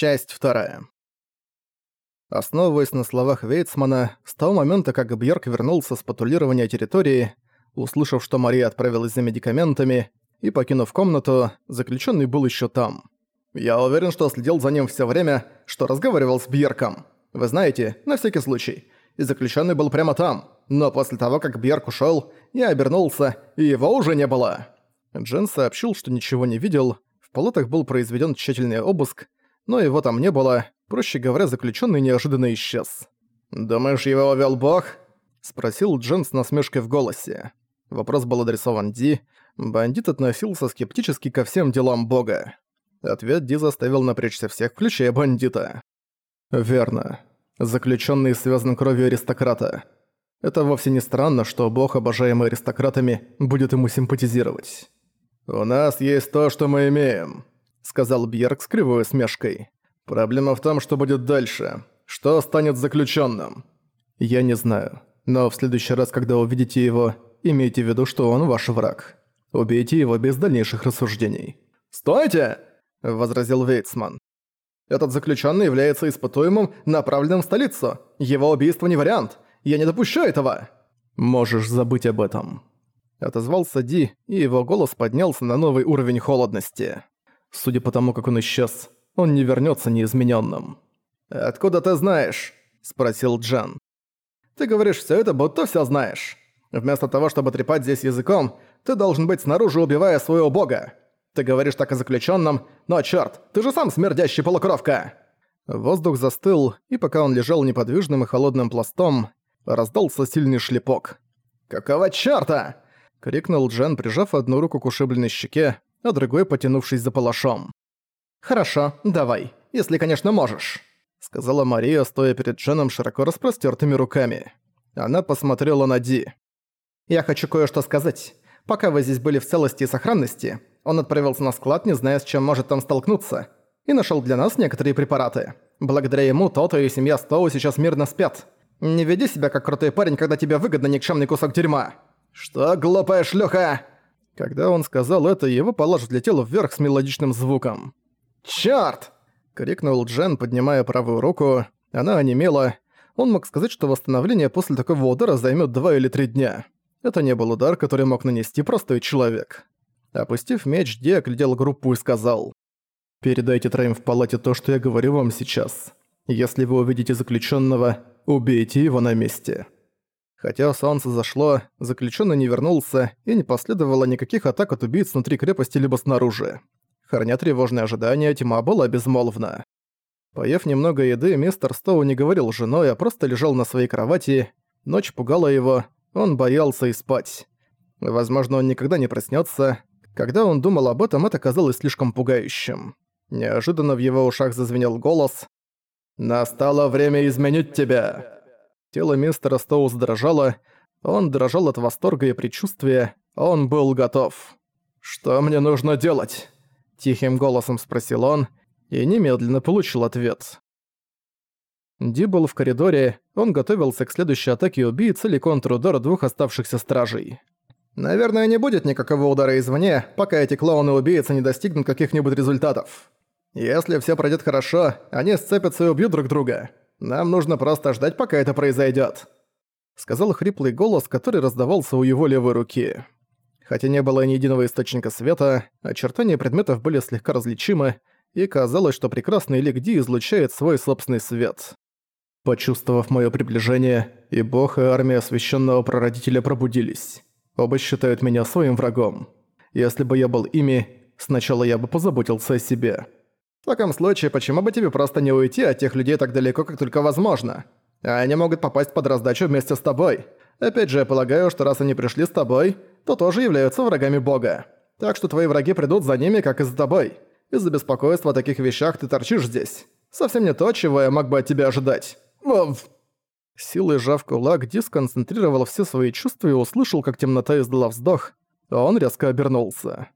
Часть вторая. Основываясь на словах Вейцмана, с того момента, как Бьерк вернулся с патрулирования территории, услышав, что Мария отправилась за медикаментами, и покинув комнату, заключенный был еще там. «Я уверен, что следил за ним все время, что разговаривал с Бьерком. Вы знаете, на всякий случай. И заключенный был прямо там. Но после того, как Бьерк ушел, я обернулся, и его уже не было». Джен сообщил, что ничего не видел, в палатах был произведен тщательный обыск, но его там не было, проще говоря, заключенный неожиданно исчез. «Думаешь, его увёл Бог?» — спросил Джен с насмешкой в голосе. Вопрос был адресован Ди. Бандит относился скептически ко всем делам Бога. Ответ Ди заставил напрячься всех, включая бандита. «Верно. Заключенный связан кровью аристократа. Это вовсе не странно, что Бог, обожаемый аристократами, будет ему симпатизировать. У нас есть то, что мы имеем сказал Бьерк с кривой усмешкой. «Проблема в том, что будет дальше. Что станет заключенным? «Я не знаю. Но в следующий раз, когда увидите его, имейте в виду, что он ваш враг. Убейте его без дальнейших рассуждений». «Стойте!» – возразил Вейцман. «Этот заключенный является испытуемым, направленным в столицу. Его убийство не вариант. Я не допущу этого!» «Можешь забыть об этом», – отозвался Ди, и его голос поднялся на новый уровень холодности. Судя по тому, как он исчез, он не вернется неизмененным. «Откуда ты знаешь?» – спросил Джан. «Ты говоришь все это, будто все знаешь. Вместо того, чтобы трепать здесь языком, ты должен быть снаружи, убивая своего бога. Ты говоришь так о заключенном, но черт, ты же сам смердящий полукровка!» Воздух застыл, и пока он лежал неподвижным и холодным пластом, раздался сильный шлепок. «Какого чёрта?» — крикнул Джен, прижав одну руку к ушибленной щеке, а другой потянувшись за палашом. «Хорошо, давай, если, конечно, можешь», — сказала Мария, стоя перед Дженом широко распростёртыми руками. Она посмотрела на Ди. «Я хочу кое-что сказать. Пока вы здесь были в целости и сохранности, он отправился на склад, не зная, с чем может там столкнуться, и нашёл для нас некоторые препараты. Благодаря ему Тото и семья Стоу сейчас мирно спят. Не веди себя как крутой парень, когда тебе выгодно никчемный кусок дерьма». «Что, глупая шлюха?» Когда он сказал это, его палаш взлетел вверх с мелодичным звуком. «Чёрт!» — крикнул Джен, поднимая правую руку. Она онемела. Он мог сказать, что восстановление после такого удара займет два или три дня. Это не был удар, который мог нанести простой человек. Опустив меч, Ди оглядел группу и сказал. «Передайте троим в палате то, что я говорю вам сейчас. Если вы увидите заключенного, убейте его на месте». Хотя солнце зашло, заключенный не вернулся, и не последовало никаких атак от убийц внутри крепости либо снаружи. Храня тревожное ожидание, тьма была безмолвна. Поев немного еды, мистер Стоу не говорил с женой, а просто лежал на своей кровати. Ночь пугала его, он боялся и спать. Возможно, он никогда не проснется. Когда он думал об этом, это казалось слишком пугающим. Неожиданно в его ушах зазвенел голос. «Настало время изменить тебя!» Тело мистера Стоу дрожало, он дрожал от восторга и предчувствия, он был готов. «Что мне нужно делать?» Тихим голосом спросил он и немедленно получил ответ. Ди был в коридоре, он готовился к следующей атаке убийц или контрудара двух оставшихся стражей. «Наверное, не будет никакого удара извне, пока эти клоуны-убийцы не достигнут каких-нибудь результатов. Если все пройдет хорошо, они сцепятся и убьют друг друга. Нам нужно просто ждать, пока это произойдет, сказал хриплый голос, который раздавался у его левой руки. Хотя не было ни единого источника света, очертания предметов были слегка различимы, и казалось, что прекрасный лик Ди излучает свой собственный свет. Почувствовав мое приближение, и бог, и армия священного прародителя пробудились. Оба считают меня своим врагом. Если бы я был ими, сначала я бы позаботился о себе. Таком случае, почему бы тебе просто не уйти от тех людей так далеко, как только возможно? Они могут попасть под раздачу вместе с тобой. Опять же, я полагаю, что раз они пришли с тобой, то тоже являются врагами Бога. Так что твои враги придут за ними, как и за тобой. Из-за беспокойства о таких вещах ты торчишь здесь. Совсем не то, чего я мог бы от тебя ожидать. Вов. Силой сжав кулак, Ди все свои чувства и услышал, как темнота издала вздох, он резко обернулся.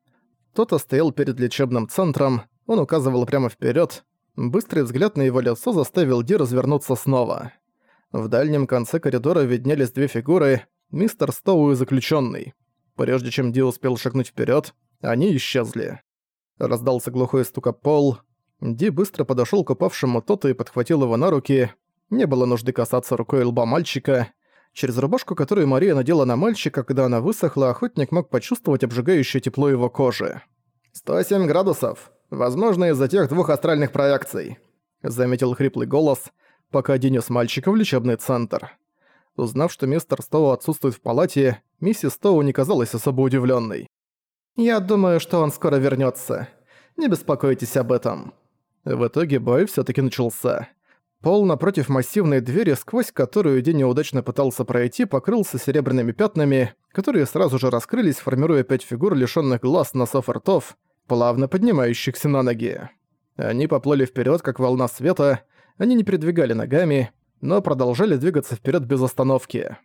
Кто-то стоял перед лечебным центром, он указывал прямо вперед. Быстрый взгляд на его лицо заставил Ди развернуться снова. В дальнем конце коридора виднелись две фигуры — мистер Стоу и заключенный. Прежде чем Ди успел шагнуть вперед, они исчезли. Раздался глухой стук о пол. Ди быстро подошёл к упавшему Тоту и подхватил его на руки. Не было нужды касаться рукой лба мальчика. Через рубашку, которую Мария надела на мальчика, когда она высохла, охотник мог почувствовать обжигающее тепло его кожи. «107 градусов. Возможно, из-за тех двух астральных проекций», — заметил хриплый голос, пока Ди нес мальчика в лечебный центр. Узнав, что мистер Стоу отсутствует в палате, миссис Стоу не казалась особо удивленной. «Я думаю, что он скоро вернется. Не беспокойтесь об этом». В итоге бой все таки начался. Пол напротив массивной двери, сквозь которую Ди неудачно пытался пройти, покрылся серебряными пятнами, которые сразу же раскрылись, формируя пять фигур, лишённых глаз, носов и ртов, плавно поднимающихся на ноги. Они поплыли вперед, как волна света, они не передвигали ногами, но продолжали двигаться вперед без остановки.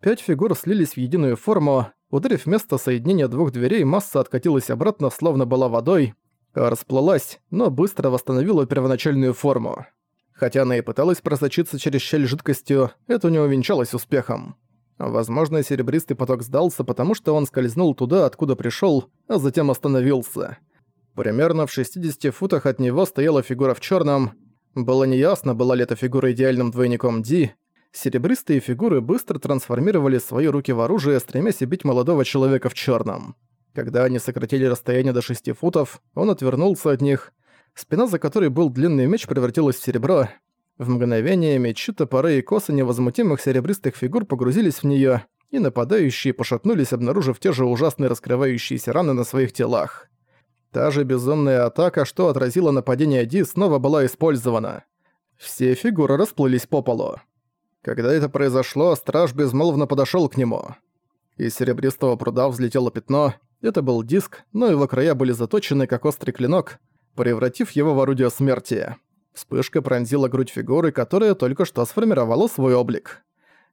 Пять фигур слились в единую форму, ударив место соединения двух дверей, масса откатилась обратно, словно была водой, расплылась, но быстро восстановила первоначальную форму. Хотя она и пыталась просочиться через щель жидкостью, это не увенчалось успехом. Возможно, серебристый поток сдался, потому что он скользнул туда, откуда пришёл, а затем остановился. Примерно в 60 футах от него стояла фигура в чёрном. Было неясно, была ли эта фигура идеальным двойником Ди. Серебристые фигуры быстро трансформировали свои руки в оружие, стремясь убить молодого человека в чёрном. Когда они сократили расстояние до 6 футов, он отвернулся от них, Спина, за которой был длинный меч, превратилась в серебро. В мгновение мечи, топоры и косы невозмутимых серебристых фигур погрузились в неё, и нападающие пошатнулись, обнаружив те же ужасные раскрывающиеся раны на своих телах. Та же безумная атака, что отразила нападение Ди, снова была использована. Все фигуры расплылись по полу. Когда это произошло, страж безмолвно подошёл к нему. Из серебристого пруда взлетело пятно. Это был диск, но его края были заточены, как острый клинок, превратив его в орудие смерти. Вспышка пронзила грудь фигуры, которая только что сформировала свой облик.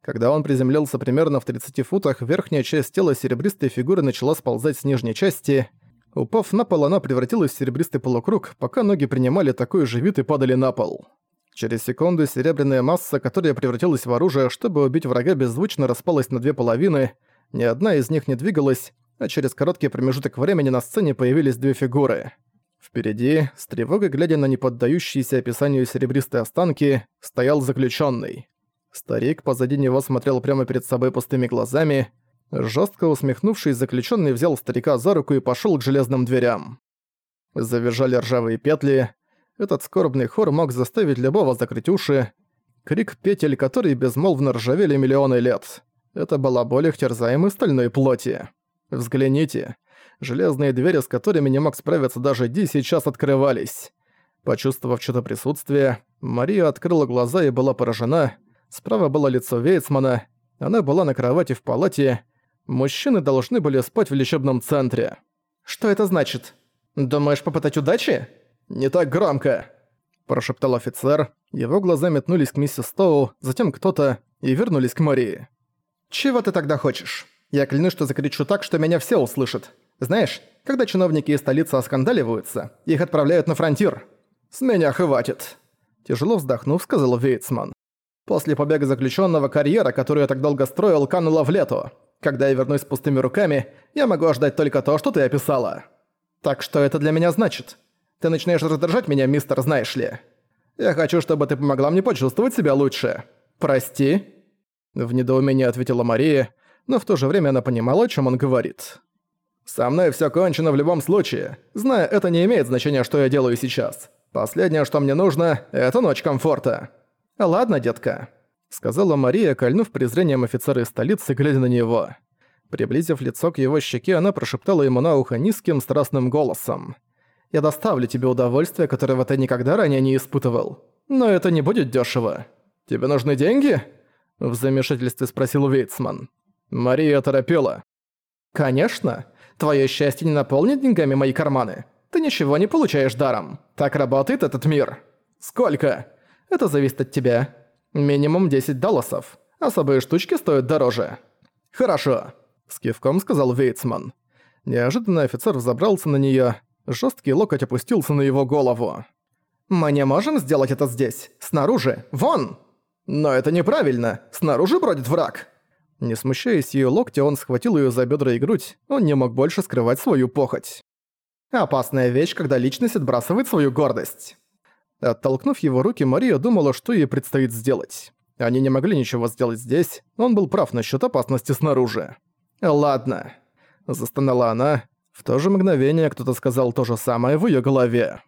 Когда он приземлился примерно в 30 футах, верхняя часть тела серебристой фигуры начала сползать с нижней части. Упав на пол, она превратилась в серебристый полукруг, пока ноги принимали такой же вид и падали на пол. Через секунду серебряная масса, которая превратилась в оружие, чтобы убить врага, беззвучно распалась на две половины. Ни одна из них не двигалась, а через короткий промежуток времени на сцене появились две фигуры — Впереди, с тревогой глядя на неподдающиеся описанию серебристые останки, стоял заключенный. Старик позади него смотрел прямо перед собой пустыми глазами. Жестко усмехнувшись, заключенный взял старика за руку и пошел к железным дверям. Завизжали ржавые петли. Этот скорбный хор мог заставить любого закрыть уши. Крик петель, которые безмолвно ржавели миллионы лет. Это была боль их терзаемой стальной плоти. Взгляните. Железные двери, с которыми не мог справиться даже Ди, сейчас открывались. Почувствовав что-то присутствие, Мария открыла глаза и была поражена. Справа было лицо Вейцмана. Она была на кровати в палате. Мужчины должны были спать в лечебном центре. «Что это значит? Думаешь попытать удачи?» «Не так громко!» Прошептал офицер. Его глаза метнулись к миссис Стоу, затем кто-то, и вернулись к Марии. «Чего ты тогда хочешь? Я клянусь, что закричу так, что меня все услышат. Знаешь, когда чиновники из столицы оскандаливаются, их отправляют на фронтир. С меня хватит. Тяжело вздохнув, сказал Вейцман. После побега заключенного карьера, которую я так долго строил, канула в лету. Когда я вернусь с пустыми руками, я могу ожидать только то, что ты описала. Так что это для меня значит? Ты начинаешь раздражать меня, мистер, знаешь ли. Я хочу, чтобы ты помогла мне почувствовать себя лучше. Прости. В недоумении ответила Мария, но в то же время она понимала, о чем он говорит. Со мной всё кончено в любом случае. Зная это не имеет значения, что я делаю сейчас. Последнее, что мне нужно, это ночь комфорта. Ладно, детка, сказала Мария, кольнув презрением офицера из столицы, глядя на него. Приблизив лицо к его щеке, она прошептала ему на ухо низким страстным голосом. «Я доставлю тебе удовольствие, которого ты никогда ранее не испытывал. Но это не будет дёшево. Тебе нужны деньги?» В замешательстве спросил Вейцман. Мария торопела. «Конечно. Твое счастье не наполнит деньгами мои карманы. Ты ничего не получаешь даром. Так работает этот мир. Сколько? Это зависит от тебя. Минимум 10 долларов. Особые штучки стоят дороже. Хорошо. С кивком сказал Вейцман. Неожиданно офицер взобрался на неё. Жёсткий локоть опустился на его голову. «Мы не можем сделать это здесь. Снаружи. Вон!» «Но это неправильно. Снаружи бродит враг». Не смущаясь её локтя, он схватил её за бедра и грудь, он не мог больше скрывать свою похоть. Опасная вещь, когда личность отбрасывает свою гордость. Оттолкнув его руки, Мария думала, что ей предстоит сделать. Они не могли ничего сделать здесь, он был прав насчет опасности снаружи. «Ладно», – застонала она. В то же мгновение кто-то сказал то же самое в ее голове.